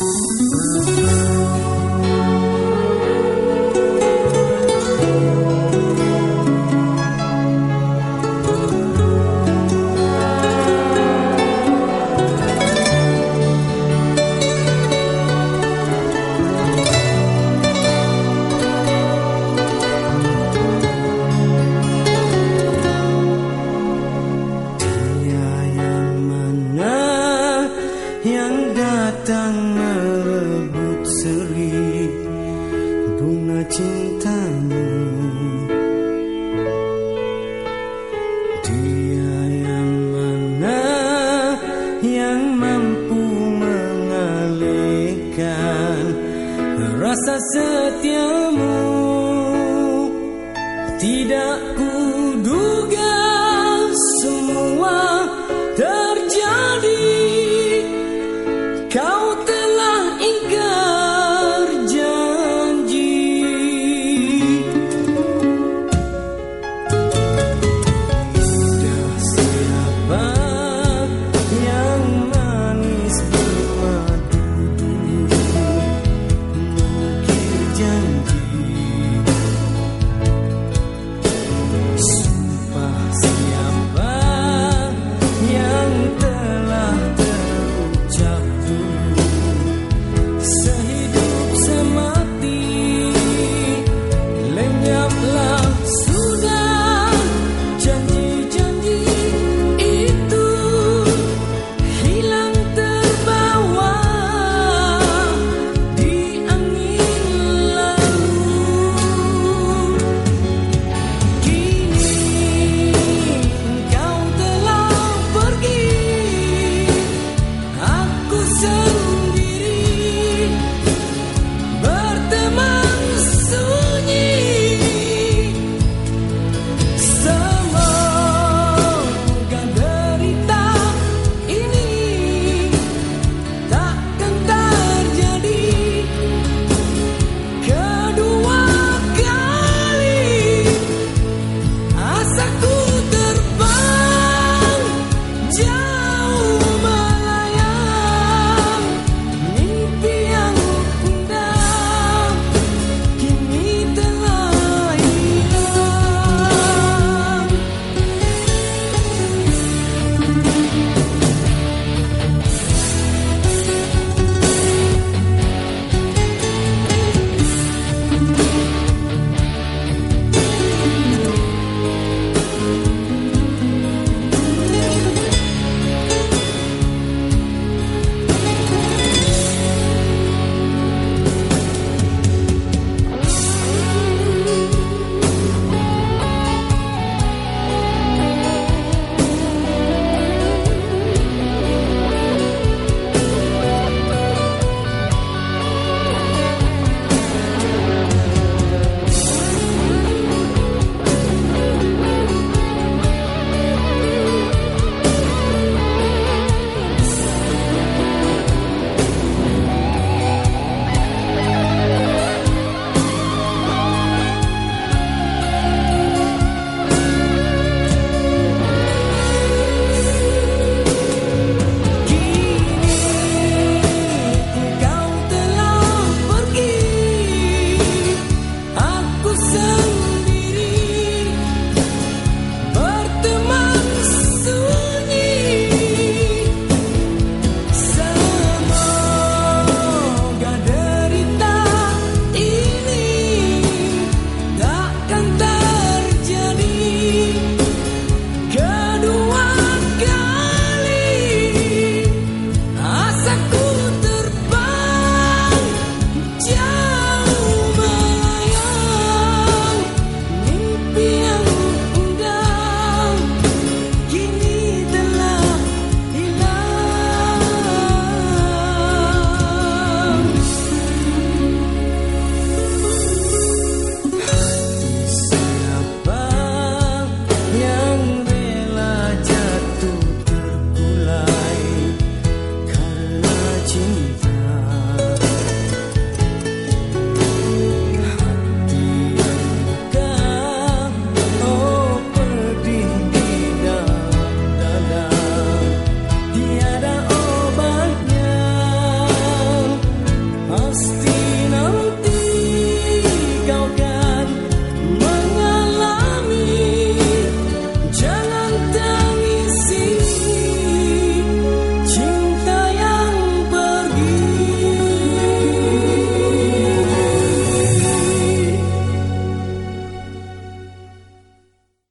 Música yang datang merebut seri bunga cintamu. Dia yang mana yang mampu mengalihkan rasa setiamu. Tidak ku